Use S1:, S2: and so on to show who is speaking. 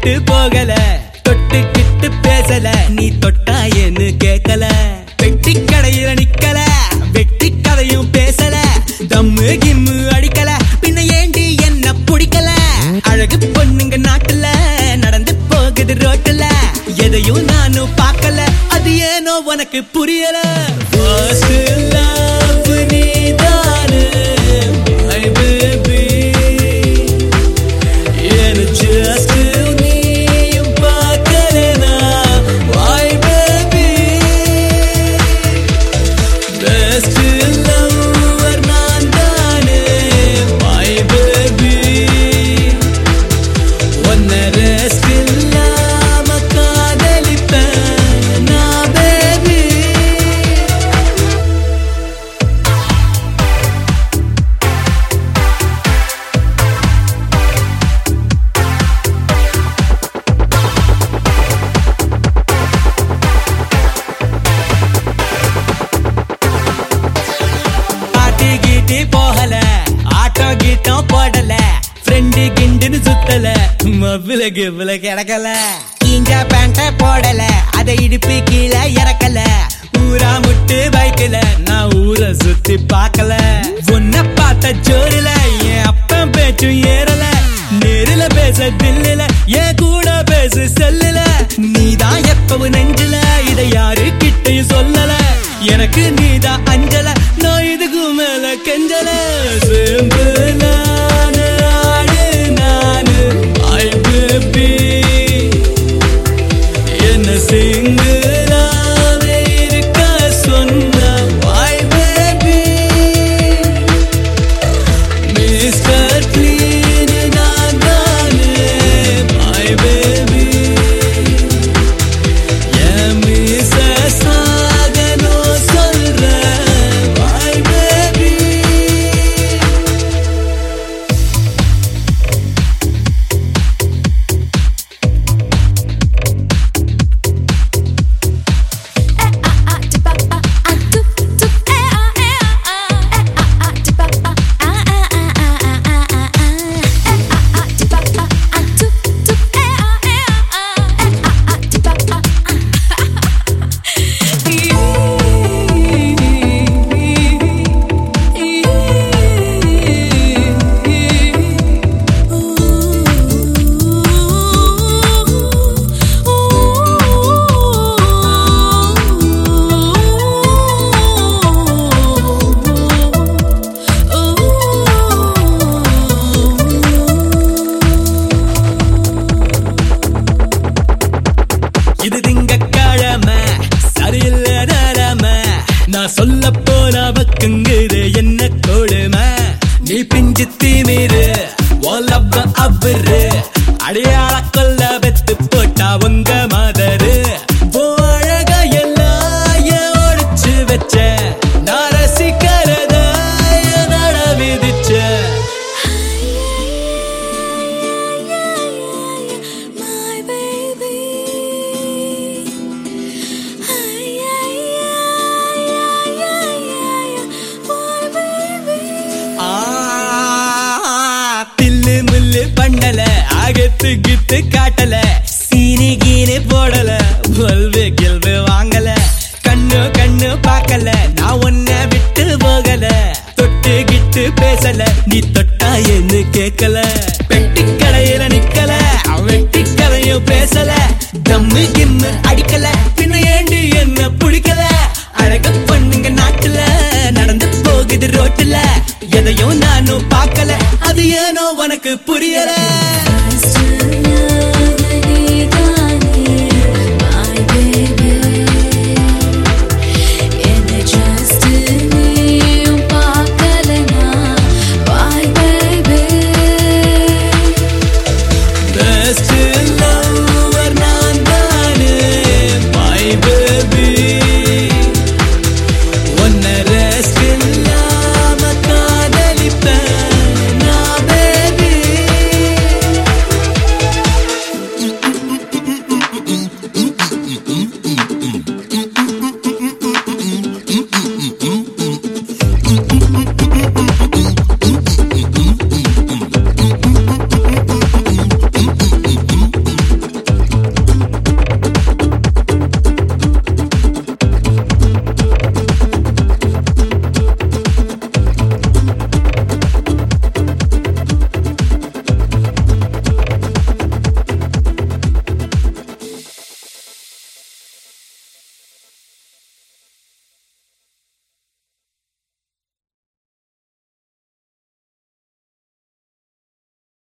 S1: போகல தொட்டு கிட்டு பேசல. நீ தொட்டா என்ன கேட்கல? வெட்டி கடையில நிக்கல வெட்டி கதையும் பேசல. தம்மு கிம்மு அடிக்கல. பின்ன ஏண்டி என்ன பிடிக்கல? அழகு பொண்ணுங்க நாட்டுல நடந்து போகுது ரோட்டுல. எதையும் நானும் பார்க்கல அது ஏனோ உனக்கு புரியல? விலகு விலகு இறக்கல. இங்க பேண்ட போடல அதை இடுப்பு கீழே இறக்கல. ஊரா முட்டு பைக்கல நான் ஊரை சுத்தி பார்க்கல. உன்ன பார்த்த ஜோரில என் அப்பன் பேச்சும் ஏறல. நேரில பேச தில்லுல என் கூட பேசு செல்லுல. நீதான் எப்பவும் நெஞ்சில இதை யாரு கிட்டையும் சொல்லல. எனக்கு நீதான் அஞ்சு நான் சொல்ல போன வக்குங்குது என்ன கொடுமை? நீ பிஞ்சு தீமீரு ஓலப்ப அவரு. அடையாள கொல்ல வெத்து போட்டா உங்க கித்து கித்து காட்டல சீனி கீனி போடல பொல்வு கில்வு வாங்கல. கண்ணு கண்ணு பார்க்கல நான் ஒன்ன விட்டு போகல. தொட்டு கிட்டு பேசல நீ தொட்டா என்ன கேட்கல. பெட்டி கடையில நிக்கல வெட்டி கதையும் பேசல. தம்மு கிம்மு அடிக்கல பின்ன ஏண்டி என்ன பிடிக்கல. அழக பண்ணுங்க நாட்டுல நடந்து போகுது ரோட்டுல. எதையும் நானும் பார்க்கல அது ஏனோ உனக்கு புரியல.